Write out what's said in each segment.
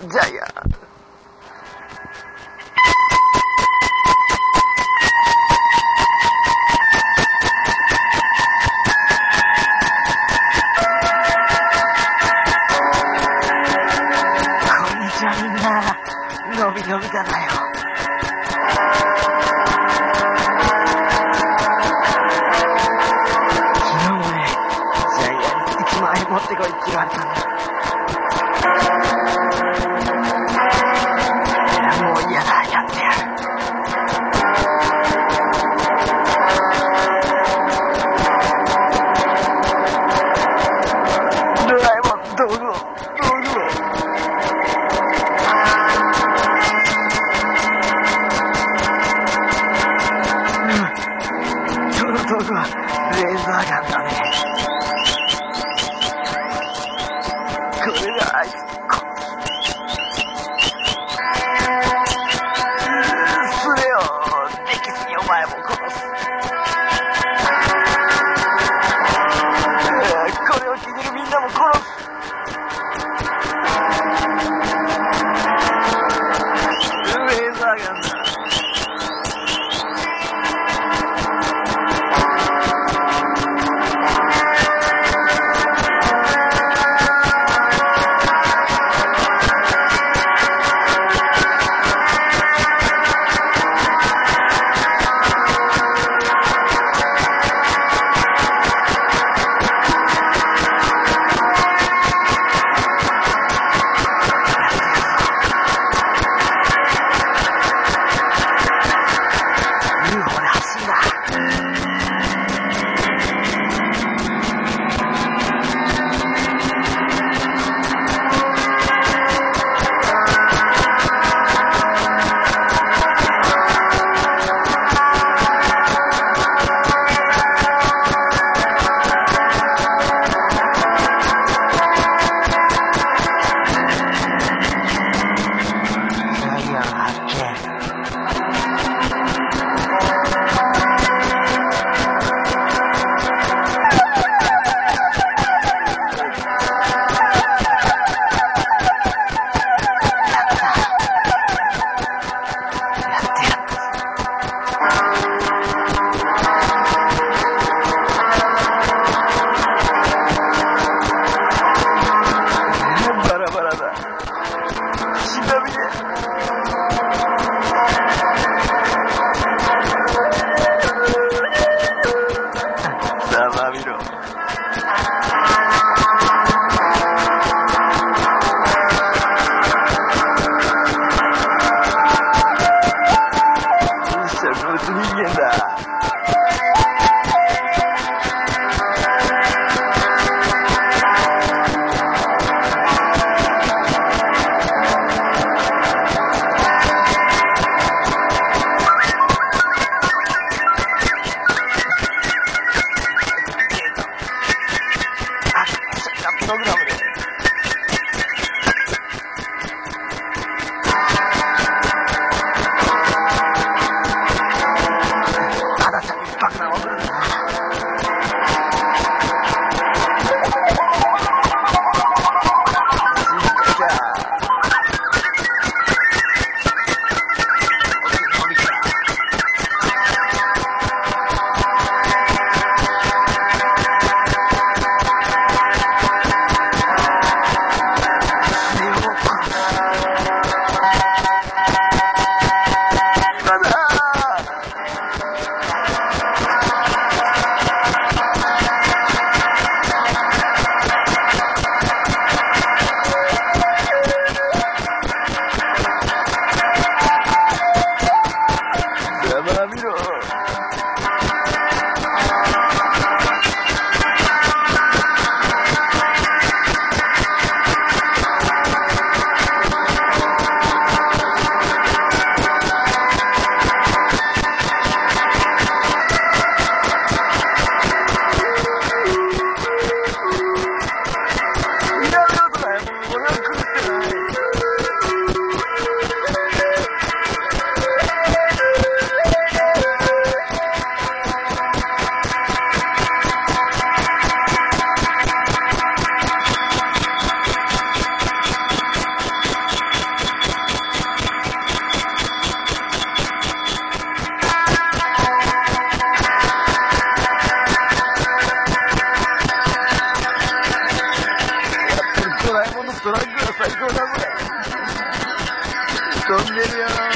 Jaya. レザーガンだね。これがあいつ、これ、できずにお前も殺す。これを聞いてるみんなも殺ドラえもんのストライクが最高だぜ飛んでるよ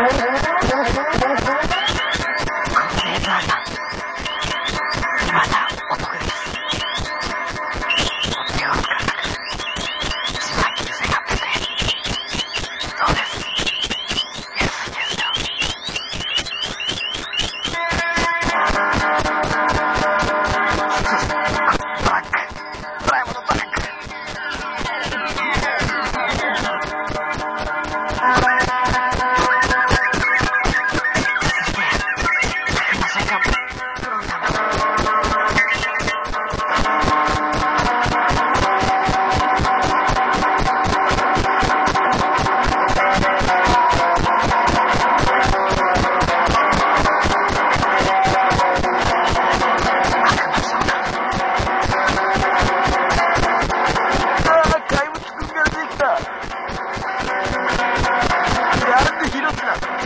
Thank you.